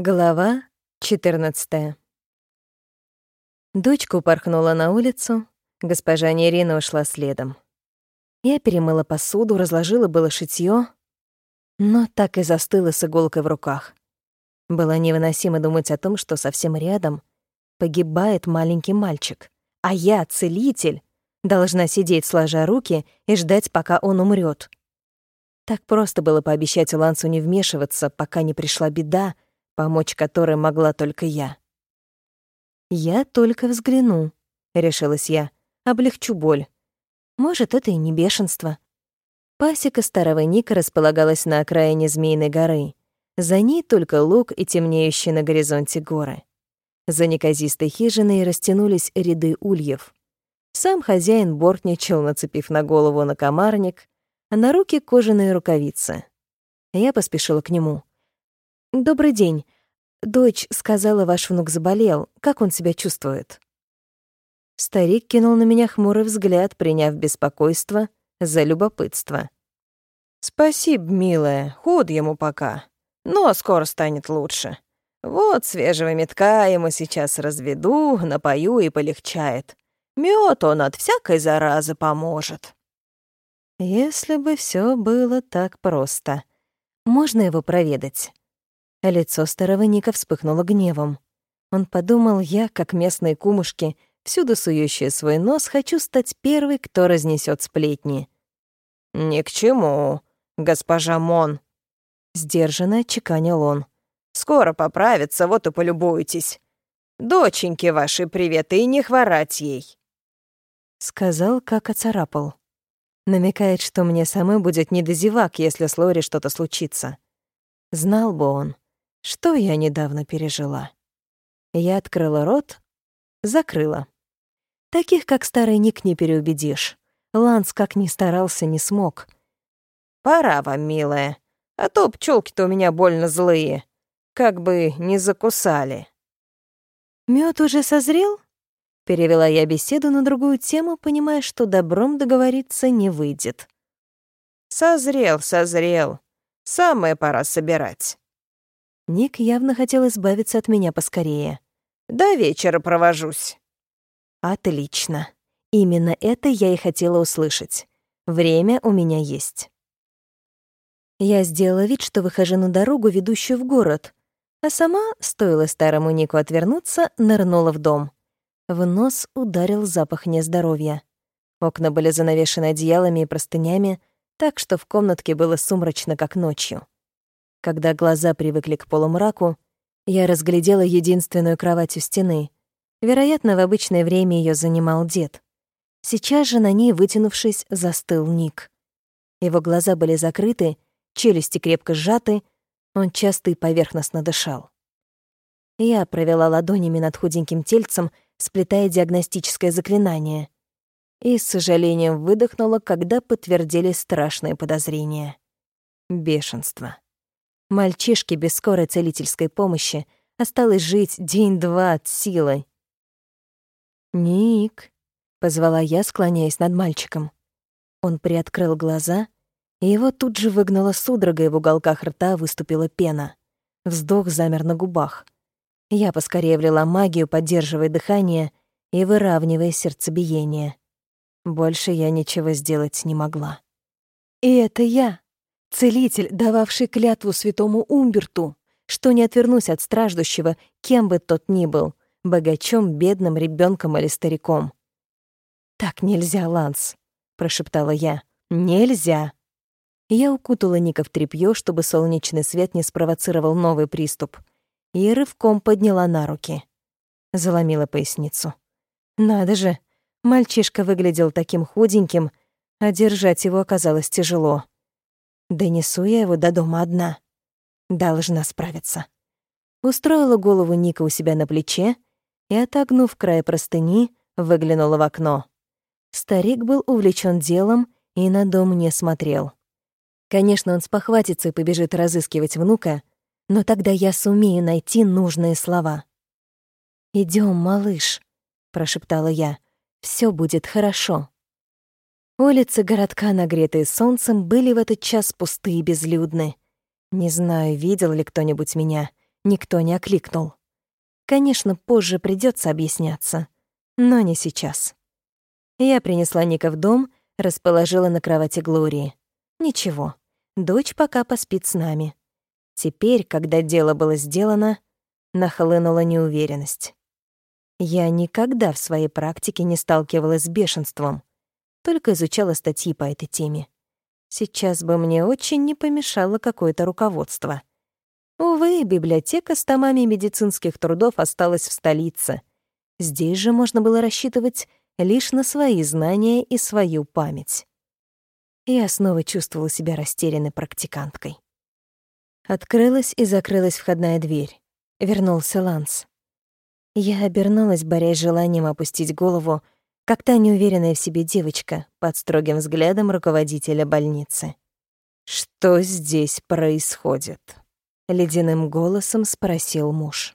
Глава 14 Дочка упорхнула на улицу, госпожа Нерина ушла следом. Я перемыла посуду, разложила было шитьё, но так и застыла с иголкой в руках. Было невыносимо думать о том, что совсем рядом погибает маленький мальчик, а я, целитель, должна сидеть сложа руки и ждать, пока он умрет. Так просто было пообещать Лансу не вмешиваться, пока не пришла беда, помочь которой могла только я. «Я только взгляну», — решилась я, — «облегчу боль. Может, это и не бешенство». Пасека старого Ника располагалась на окраине Змеиной горы. За ней только луг и темнеющие на горизонте горы. За неказистой хижиной растянулись ряды ульев. Сам хозяин бортничал, нацепив на голову накомарник, а на руки кожаные рукавицы. Я поспешила к нему. «Добрый день. Дочь сказала, ваш внук заболел. Как он себя чувствует?» Старик кинул на меня хмурый взгляд, приняв беспокойство за любопытство. «Спасибо, милая, худ ему пока, но скоро станет лучше. Вот свежего метка ему сейчас разведу, напою и полегчает. Мёд он от всякой заразы поможет». Если бы все было так просто. Можно его проведать? Лицо старого Ника вспыхнуло гневом. Он подумал, я, как местные кумушки, всюду сующие свой нос, хочу стать первой, кто разнесет сплетни. «Ни к чему, госпожа Мон», — сдержанно чеканил он. «Скоро поправится, вот и полюбуйтесь. Доченьке вашей привет и не хворать ей». Сказал, как оцарапал. Намекает, что мне самой будет не до зевак, если с Лори что-то случится. Знал бы он, что я недавно пережила. Я открыла рот, закрыла. Таких, как старый Ник, не переубедишь. Ланс, как ни старался, не смог. «Пора вам, милая, а то пчелки-то у меня больно злые. Как бы не закусали». Мед уже созрел?» Перевела я беседу на другую тему, понимая, что добром договориться не выйдет. «Созрел, созрел. Самое пора собирать». Ник явно хотел избавиться от меня поскорее. «До вечера провожусь». «Отлично. Именно это я и хотела услышать. Время у меня есть». Я сделала вид, что выхожу на дорогу, ведущую в город, а сама, стоило старому Нику отвернуться, нырнула в дом. В нос ударил запах нездоровья. Окна были занавешены одеялами и простынями, так что в комнатке было сумрачно, как ночью. Когда глаза привыкли к полумраку, я разглядела единственную кровать у стены. Вероятно, в обычное время ее занимал дед. Сейчас же на ней, вытянувшись, застыл Ник. Его глаза были закрыты, челюсти крепко сжаты, он часто и поверхностно дышал. Я провела ладонями над худеньким тельцем, сплетая диагностическое заклинание. И с сожалением выдохнула, когда подтвердились страшные подозрения. Бешенство. Мальчишке без скорой целительской помощи осталось жить день-два от силы. «Ник», — позвала я, склоняясь над мальчиком. Он приоткрыл глаза, и его тут же выгнала судорога, и в уголках рта выступила пена. Вздох замер на губах — я поскорее влила магию, поддерживая дыхание и выравнивая сердцебиение. Больше я ничего сделать не могла. И это я, целитель, дававший клятву святому Умберту, что не отвернусь от страждущего, кем бы тот ни был, богачом, бедным, ребенком или стариком. «Так нельзя, Ланс», — прошептала я. «Нельзя». Я укутала Ника в тряпьё, чтобы солнечный свет не спровоцировал новый приступ — и рывком подняла на руки. Заломила поясницу. Надо же, мальчишка выглядел таким худеньким, а держать его оказалось тяжело. Донесу я его до дома одна. Должна справиться. Устроила голову Ника у себя на плече и, отогнув край простыни, выглянула в окно. Старик был увлечен делом и на дом не смотрел. Конечно, он спохватится и побежит разыскивать внука, но тогда я сумею найти нужные слова. Идем, малыш», — прошептала я. Все будет хорошо». Улицы городка, нагретые солнцем, были в этот час пусты и безлюдны. Не знаю, видел ли кто-нибудь меня. никто не окликнул. Конечно, позже придется объясняться, но не сейчас. Я принесла Ника в дом, расположила на кровати Глории. Ничего, дочь пока поспит с нами. Теперь, когда дело было сделано, нахлынула неуверенность. Я никогда в своей практике не сталкивалась с бешенством, только изучала статьи по этой теме. Сейчас бы мне очень не помешало какое-то руководство. Увы, библиотека с томами медицинских трудов осталась в столице. Здесь же можно было рассчитывать лишь на свои знания и свою память. Я снова чувствовала себя растерянной практиканткой. Открылась и закрылась входная дверь. Вернулся Ланс. Я обернулась, борясь желанием опустить голову, как та неуверенная в себе девочка под строгим взглядом руководителя больницы. «Что здесь происходит?» — ледяным голосом спросил муж.